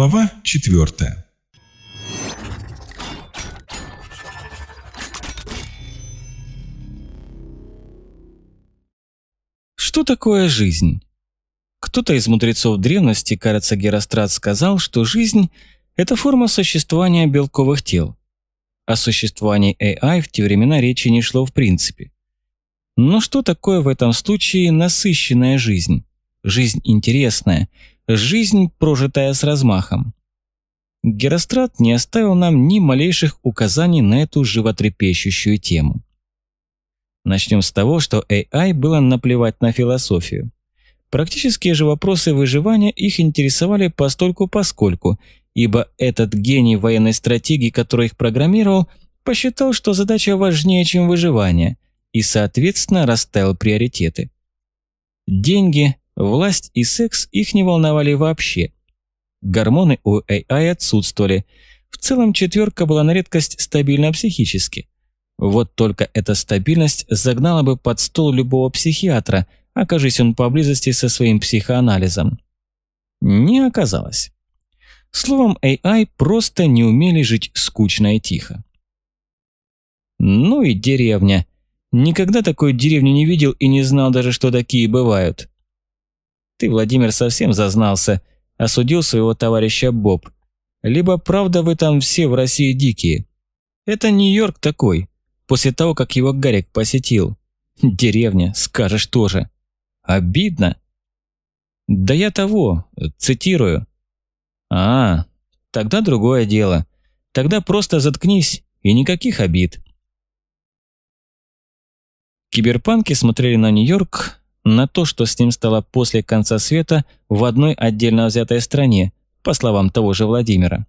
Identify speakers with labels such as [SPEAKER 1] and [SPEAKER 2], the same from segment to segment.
[SPEAKER 1] Глава четвертая.
[SPEAKER 2] Что такое жизнь? Кто-то из мудрецов древности, кажется, Герострат, сказал, что жизнь – это форма существования белковых тел. О существовании AI в те времена речи не шло в принципе. Но что такое в этом случае насыщенная жизнь? Жизнь интересная, жизнь, прожитая с размахом. Герострат не оставил нам ни малейших указаний на эту животрепещущую тему. Начнем с того, что AI было наплевать на философию. Практические же вопросы выживания их интересовали постольку-поскольку, ибо этот гений военной стратегии, который их программировал, посчитал, что задача важнее, чем выживание, и, соответственно, расставил приоритеты. Деньги, власть и секс их не волновали вообще. Гормоны у AI отсутствовали. В целом четверка была на редкость стабильна психически. Вот только эта стабильность загнала бы под стол любого психиатра, окажись он поблизости со своим психоанализом. Не оказалось. Словом, AI просто не умели жить скучно и тихо. Ну и деревня. Никогда такой деревни не видел и не знал даже, что такие бывают. Ты, Владимир, совсем зазнался, осудил своего товарища Боб. Либо правда вы там все в России дикие. Это Нью-Йорк такой, после того, как его Гарик посетил. Деревня, скажешь тоже. Обидно. Да я того, цитирую. А, тогда другое дело. Тогда просто заткнись и никаких обид. Киберпанки смотрели на Нью-Йорк на то, что с ним стало после конца света в одной отдельно взятой стране, по словам того же Владимира.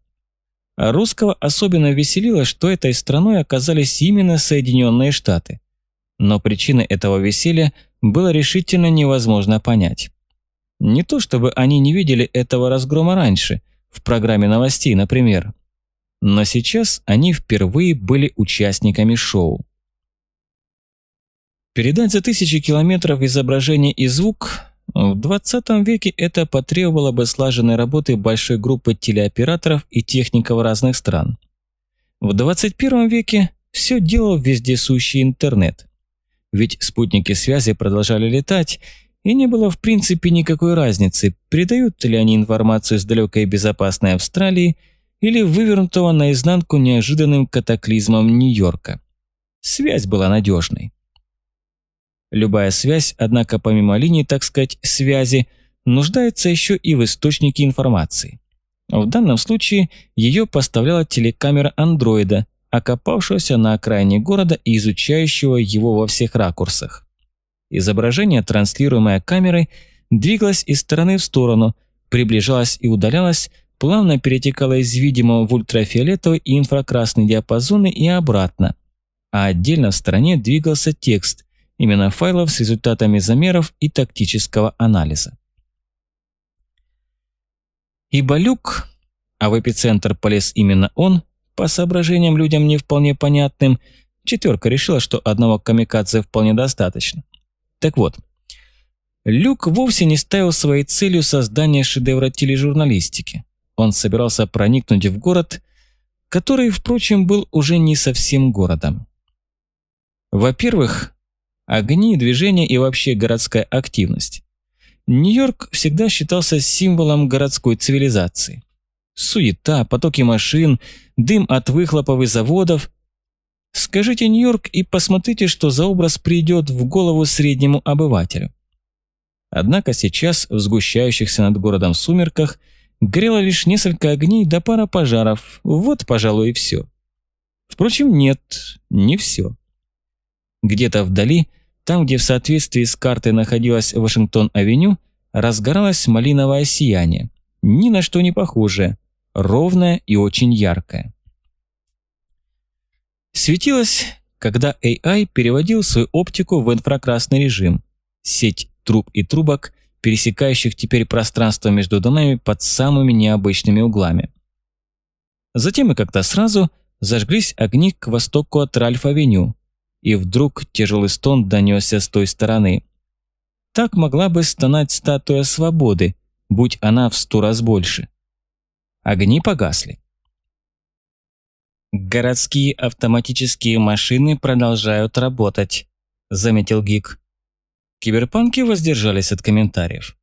[SPEAKER 2] А русского особенно веселило, что этой страной оказались именно Соединенные Штаты. Но причины этого веселья было решительно невозможно понять. Не то чтобы они не видели этого разгрома раньше, в программе новостей, например. Но сейчас они впервые были участниками шоу. Передать за тысячи километров изображение и звук в 20 веке это потребовало бы слаженной работы большой группы телеоператоров и техников разных стран. В 21 веке все делал вездесущий интернет. Ведь спутники связи продолжали летать, и не было в принципе никакой разницы, передают ли они информацию с далекой и безопасной Австралии или вывернутого наизнанку неожиданным катаклизмом Нью-Йорка. Связь была надежной. Любая связь, однако помимо линии, так сказать, связи, нуждается еще и в источнике информации. В данном случае ее поставляла телекамера андроида, окопавшегося на окраине города и изучающего его во всех ракурсах. Изображение, транслируемое камерой, двигалось из стороны в сторону, приближалось и удалялось, плавно перетекало из видимого в ультрафиолетовый и инфракрасный диапазоны и обратно. А отдельно в стороне двигался текст, именно файлов с результатами замеров и тактического анализа. Ибо люк, а в эпицентр полез именно он, по соображениям людям не вполне понятным, четверка решила, что одного камикадзе вполне достаточно. Так вот, Люк вовсе не ставил своей целью создание шедевра тележурналистики. Он собирался проникнуть в город, который, впрочем, был уже не совсем городом. Во-первых, огни, движение и вообще городская активность. Нью-Йорк всегда считался символом городской цивилизации. Суета, потоки машин, дым от выхлопов и заводов. Скажите Нью-Йорк и посмотрите, что за образ придет в голову среднему обывателю. Однако сейчас в сгущающихся над городом сумерках горело лишь несколько огней да пара пожаров. Вот, пожалуй, и все. Впрочем, нет, не все. Где-то вдали – там, где в соответствии с картой находилась Вашингтон-авеню, разгоралось малиновое сияние, ни на что не похожее, ровное и очень яркое. Светилось, когда AI переводил свою оптику в инфракрасный режим, сеть труб и трубок, пересекающих теперь пространство между домами под самыми необычными углами. Затем и как-то сразу зажглись огни к востоку от Ральф-авеню, и вдруг тяжелый стон донесся с той стороны. Так могла бы стонать статуя свободы, будь она в сто раз больше. Огни погасли. «Городские автоматические машины продолжают работать», – заметил Гик. Киберпанки воздержались от комментариев.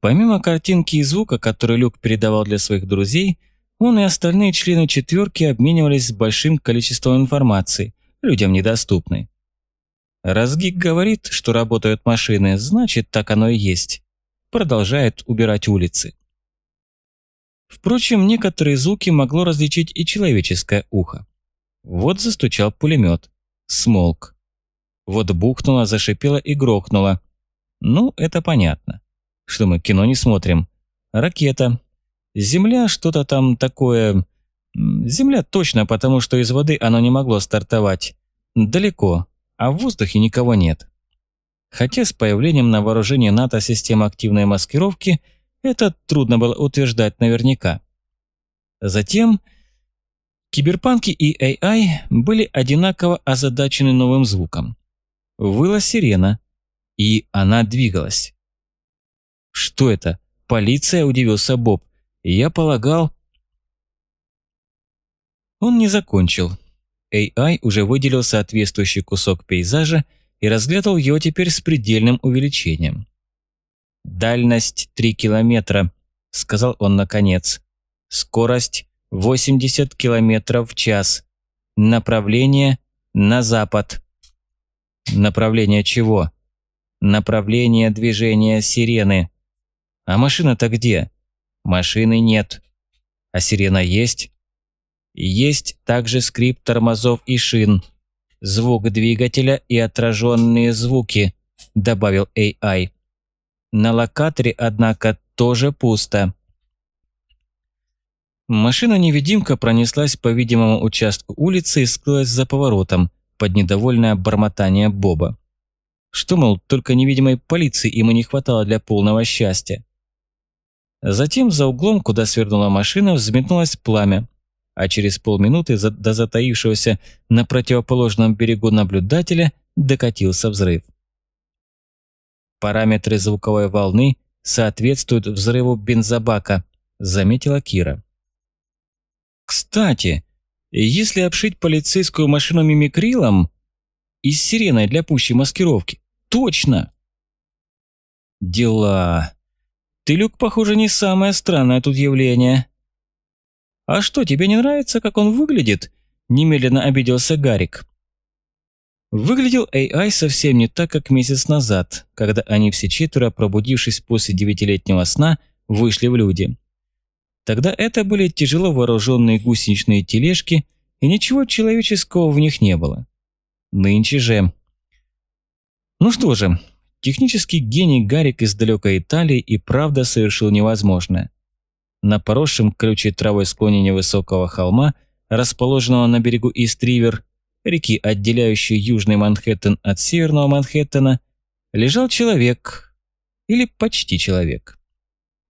[SPEAKER 2] Помимо картинки и звука, который Люк передавал для своих друзей, он и остальные члены четверки обменивались большим количеством информации, людям недоступной. Раз Гик говорит, что работают машины, значит, так оно и есть. Продолжает убирать улицы. Впрочем, некоторые звуки могло различить и человеческое ухо. Вот застучал пулемет. Смолк. Вот бухнуло, зашипело и грохнуло. Ну, это понятно. Что мы кино не смотрим? Ракета. Земля, что-то там такое... Земля точно, потому что из воды оно не могло стартовать. Далеко, а в воздухе никого нет. Хотя с появлением на вооружении НАТО системы активной маскировки это трудно было утверждать наверняка. Затем киберпанки и AI были одинаково озадачены новым звуком. Выла сирена, и она двигалась. «Что это? Полиция?» – удивился Боб. «Я полагал...» Он не закончил. AI уже выделил соответствующий кусок пейзажа и разглядывал его теперь с предельным увеличением. «Дальность 3 километра», – сказал он наконец. «Скорость 80 километров в час. Направление на запад». «Направление чего?» «Направление движения сирены». «А машина-то где?» «Машины нет». «А сирена есть?» «Есть также скрип тормозов и шин, звук двигателя и отраженные звуки», – добавил AI. На локаторе, однако, тоже пусто. Машина-невидимка пронеслась по видимому участку улицы и скрылась за поворотом, под недовольное бормотание Боба. Что, мол, только невидимой полиции ему не хватало для полного счастья. Затем за углом, куда свернула машина, взметнулось пламя, а через полминуты до затаившегося на противоположном берегу наблюдателя докатился взрыв. Параметры звуковой волны соответствуют взрыву бензобака, заметила Кира. Кстати, если обшить полицейскую машину мимикрилом и с сиреной для пущей маскировки, точно! Дела. Ты, Люк, похоже, не самое странное тут явление. А что, тебе не нравится, как он выглядит? Немедленно обиделся Гарик. Выглядел AI совсем не так, как месяц назад, когда они все четверо, пробудившись после девятилетнего сна, вышли в люди. Тогда это были тяжело вооруженные гусеничные тележки, и ничего человеческого в них не было. Нынче же... Ну что же, технический гений Гарик из далекой Италии и правда совершил невозможное. На поросшем колючей травой склоне невысокого холма, расположенного на берегу Ист-Ривер, реки, отделяющей Южный Манхэттен от Северного Манхэттена, лежал человек, или почти человек.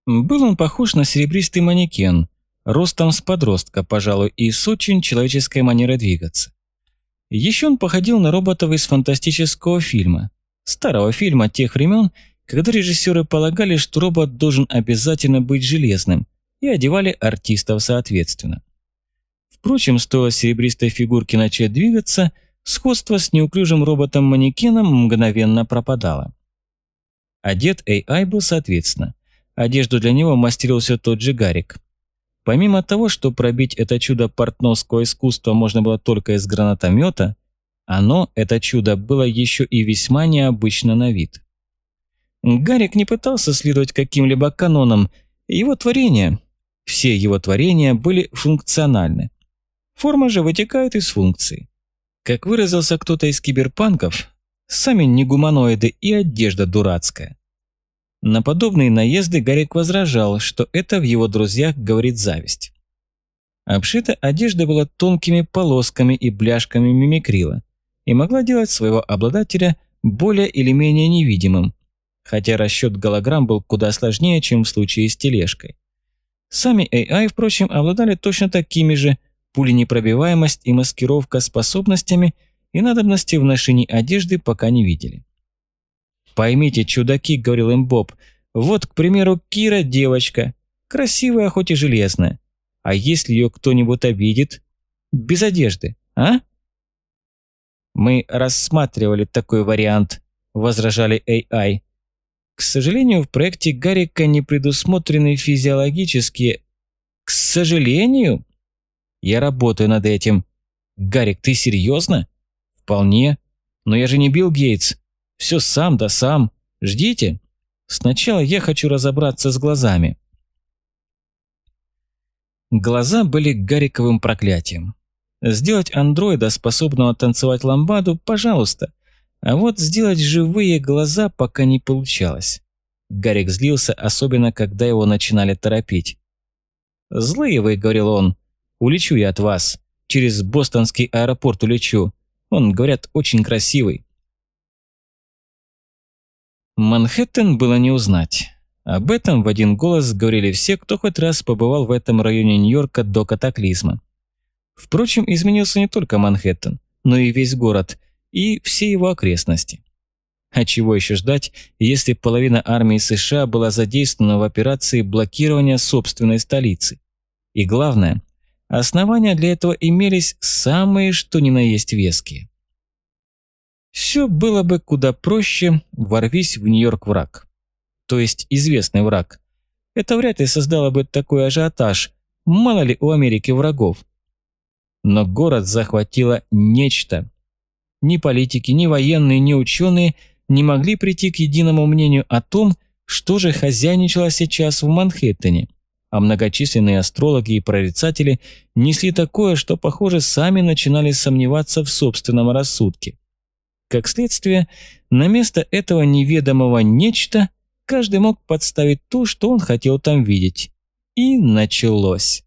[SPEAKER 2] Был он похож на серебристый манекен, ростом с подростка, пожалуй, и с очень человеческой манерой двигаться. Еще он походил на роботов из фантастического фильма, старого фильма тех времен, когда режиссеры полагали, что робот должен обязательно быть железным, и одевали артистов соответственно. Впрочем, стоило серебристой фигурке начать двигаться, сходство с неуклюжим роботом-манекеном мгновенно пропадало. Одет AI был соответственно. Одежду для него мастерил все тот же Гарик. Помимо того, что пробить это чудо портновского искусства можно было только из гранатомета, оно, это чудо, было еще и весьма необычно на вид. Гарик не пытался следовать каким-либо канонам, его творения, все его творения были функциональны. Форма же вытекает из функции. Как выразился кто-то из киберпанков, сами не гуманоиды и одежда дурацкая. На подобные наезды Гарик возражал, что это в его друзьях говорит зависть. Обшита одежда была тонкими полосками и бляшками мимикрила и могла делать своего обладателя более или менее невидимым, хотя расчет голограмм был куда сложнее, чем в случае с тележкой. Сами AI, впрочем, обладали точно такими же, пуленепробиваемость и маскировка способностями и надобности в ношении одежды пока не видели. «Поймите, чудаки», — говорил им Боб, — «вот, к примеру, Кира девочка, красивая, хоть и железная. А если ее кто-нибудь обидит? Без одежды, а? Мы рассматривали такой вариант, возражали AI. К сожалению, в проекте Гарика не предусмотрены физиологические... К сожалению? Я работаю над этим. Гарик, ты серьезно? Вполне. Но я же не Билл Гейтс. Все сам да сам. Ждите. Сначала я хочу разобраться с глазами. Глаза были Гариковым проклятием. Сделать андроида, способного танцевать ламбаду, пожалуйста. А вот сделать живые глаза пока не получалось. Гарик злился, особенно когда его начинали торопить. «Злые вы», — говорил он, — «улечу я от вас. Через бостонский аэропорт улечу. Он, говорят, очень красивый». Манхэттен было не узнать. Об этом в один голос говорили все, кто хоть раз побывал в этом районе Нью-Йорка до катаклизма. Впрочем, изменился не только Манхэттен, но и весь город, и все его окрестности. А чего еще ждать, если половина армии США была задействована в операции блокирования собственной столицы? И главное, основания для этого имелись самые что ни на есть веские. Все было бы куда проще, ворвись в Нью-Йорк враг то есть известный враг. Это вряд ли создало бы такой ажиотаж, мало ли у Америки врагов. Но город захватило нечто. Ни политики, ни военные, ни ученые не могли прийти к единому мнению о том, что же хозяйничало сейчас в Манхэттене, а многочисленные астрологи и прорицатели несли такое, что, похоже, сами начинали сомневаться в собственном рассудке. Как следствие, на место этого неведомого «нечто» Каждый мог подставить то, что он хотел там видеть. И началось.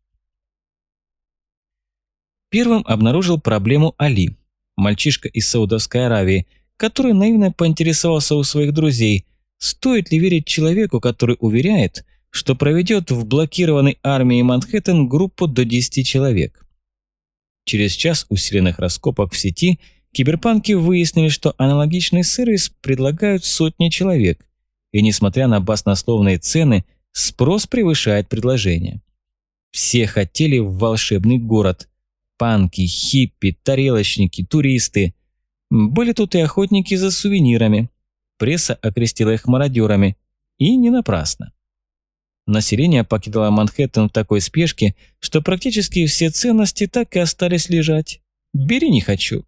[SPEAKER 2] Первым обнаружил проблему Али, мальчишка из Саудовской Аравии, который наивно поинтересовался у своих друзей, стоит ли верить человеку, который уверяет, что проведет в блокированной армии Манхэттен группу до 10 человек. Через час усиленных раскопок в сети киберпанки выяснили, что аналогичный сервис предлагают сотни человек, и несмотря на баснословные цены, спрос превышает предложение. Все хотели в волшебный город. Панки, хиппи, тарелочники, туристы. Были тут и охотники за сувенирами. Пресса окрестила их мародерами. И не напрасно. Население покидало Манхэттен в такой спешке, что практически все ценности так и остались лежать. Бери не хочу.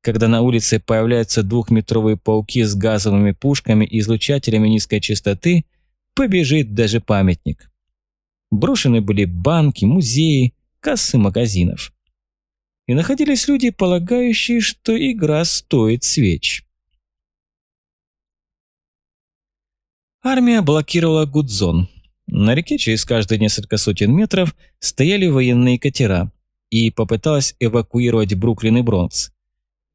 [SPEAKER 2] Когда на улице появляются двухметровые пауки с газовыми пушками и излучателями низкой частоты, побежит даже памятник. Брошены были банки, музеи, кассы магазинов. И находились люди, полагающие, что игра стоит свеч. Армия блокировала Гудзон. На реке через каждые несколько сотен метров стояли военные катера и попыталась эвакуировать Бруклин и Бронкс.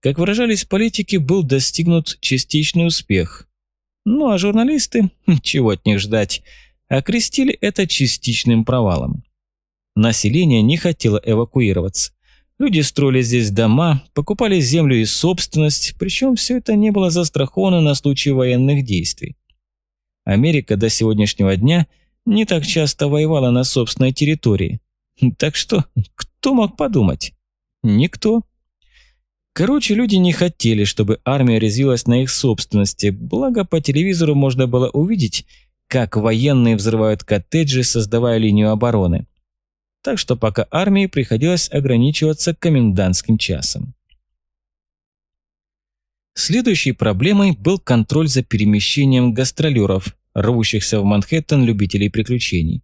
[SPEAKER 2] Как выражались политики, был достигнут частичный успех. Ну а журналисты, чего от них ждать, окрестили это частичным провалом. Население не хотело эвакуироваться. Люди строили здесь дома, покупали землю и собственность, причем все это не было застраховано на случай военных действий. Америка до сегодняшнего дня не так часто воевала на собственной территории. Так что, кто мог подумать? Никто. Короче, люди не хотели, чтобы армия резвилась на их собственности, благо по телевизору можно было увидеть, как военные взрывают коттеджи, создавая линию обороны. Так что пока армии приходилось ограничиваться комендантским часом. Следующей проблемой был контроль за перемещением гастролеров, рвущихся в Манхэттен любителей приключений.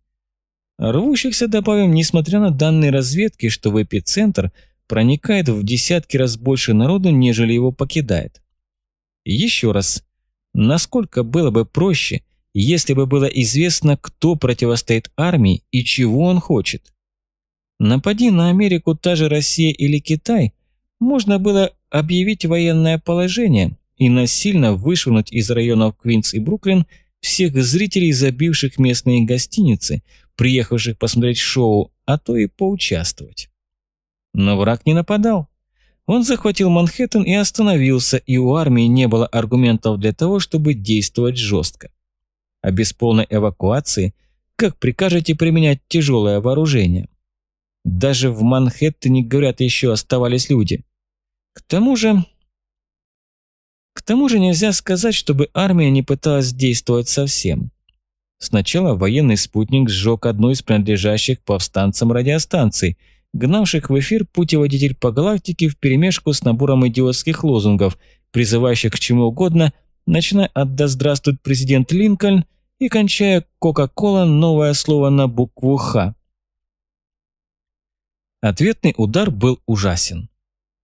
[SPEAKER 2] Рвущихся, добавим, несмотря на данные разведки, что в эпицентр – проникает в десятки раз больше народу, нежели его покидает. еще раз, насколько было бы проще, если бы было известно, кто противостоит армии и чего он хочет. Напади на Америку та же Россия или Китай, можно было объявить военное положение и насильно вышвырнуть из районов Квинс и Бруклин всех зрителей, забивших местные гостиницы, приехавших посмотреть шоу, а то и поучаствовать. Но враг не нападал. Он захватил Манхэттен и остановился, и у армии не было аргументов для того, чтобы действовать жестко. А без полной эвакуации Как прикажете применять тяжелое вооружение? Даже в Манхэттене, говорят, еще оставались люди. К тому же... К тому же нельзя сказать, чтобы армия не пыталась действовать совсем. Сначала военный спутник сжег одну из принадлежащих повстанцам радиостанций, гнавших в эфир путеводитель по галактике вперемешку с набором идиотских лозунгов, призывающих к чему угодно, начиная от «Да здравствует президент Линкольн» и кончая «Кока-кола» новое слово на букву «Х». Ответный удар был ужасен.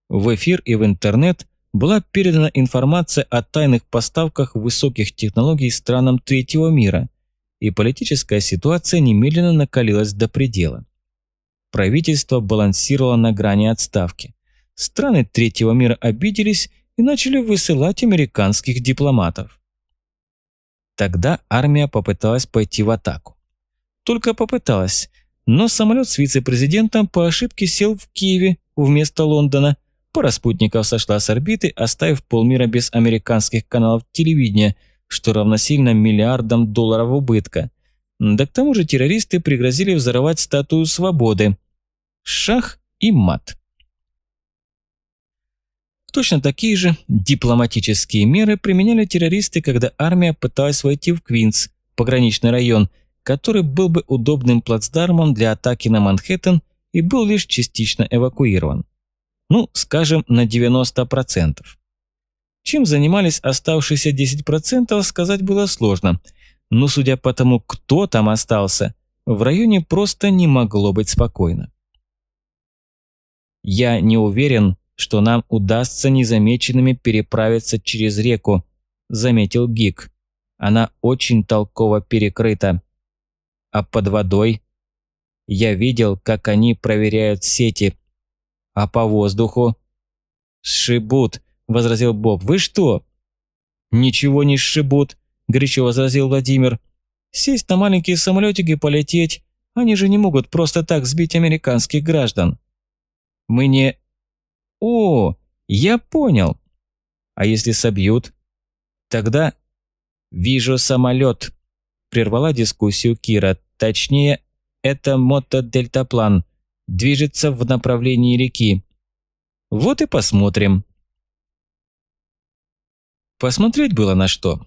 [SPEAKER 2] В эфир и в интернет была передана информация о тайных поставках высоких технологий странам третьего мира – и политическая ситуация немедленно накалилась до предела. Правительство балансировало на грани отставки. Страны третьего мира обиделись и начали высылать американских дипломатов. Тогда армия попыталась пойти в атаку. Только попыталась, но самолет с вице-президентом по ошибке сел в Киеве вместо Лондона, пара спутников сошла с орбиты, оставив полмира без американских каналов телевидения – что равносильно миллиардам долларов убытка. Да к тому же террористы пригрозили взорвать статую свободы. Шах и мат. Точно такие же дипломатические меры применяли террористы, когда армия пыталась войти в Квинс, пограничный район, который был бы удобным плацдармом для атаки на Манхэттен и был лишь частично эвакуирован. Ну, скажем, на 90%. Чем занимались оставшиеся 10%, сказать было сложно. Но судя по тому, кто там остался, в районе просто не могло быть спокойно. «Я не уверен, что нам удастся незамеченными переправиться через реку», – заметил Гик. «Она очень толково перекрыта. А под водой? Я видел, как они проверяют сети. А по воздуху? Сшибут, возразил Боб. «Вы что?» «Ничего не сшибут», – горячо возразил Владимир. «Сесть на маленькие самолетики и полететь. Они же не могут просто так сбить американских граждан». «Мы не...» «О, я понял. А если собьют?» «Тогда...» «Вижу самолет», – прервала дискуссию Кира. «Точнее, это мотодельтаплан. Движется в направлении реки. Вот и посмотрим». Посмотреть было на что.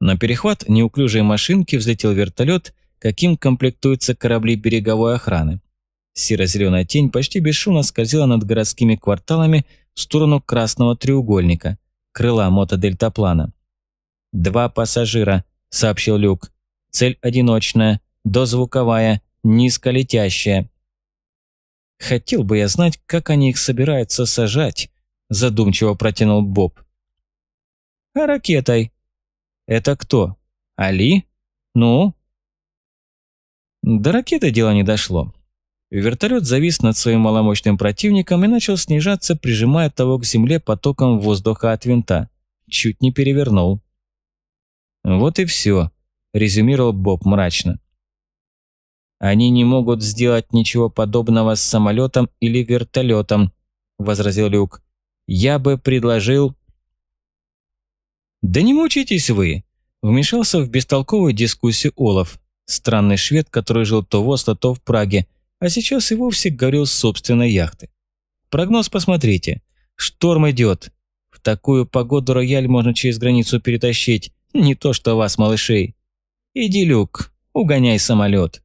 [SPEAKER 2] На перехват неуклюжей машинки взлетел вертолет, каким комплектуются корабли береговой охраны. Серо-зеленая тень почти бесшумно скользила над городскими кварталами в сторону красного треугольника, крыла мотодельтаплана. «Два пассажира», – сообщил Люк. «Цель одиночная, дозвуковая, низколетящая». «Хотел бы я знать, как они их собираются сажать», – задумчиво протянул Боб. А ракетой. Это кто? Али? Ну? До ракеты дело не дошло. Вертолет завис над своим маломощным противником и начал снижаться, прижимая того к земле потоком воздуха от винта. Чуть не перевернул. «Вот и все», – резюмировал Боб мрачно. «Они не могут сделать ничего подобного с самолетом или вертолетом», – возразил Люк. «Я бы предложил...» «Да не мучитесь вы!» – вмешался в бестолковую дискуссию Олаф, странный швед, который жил то в Осло, то в Праге, а сейчас и вовсе говорил с собственной яхты. «Прогноз посмотрите. Шторм идет. В такую погоду рояль можно через границу перетащить, не то что вас, малышей. Иди, Люк, угоняй самолет.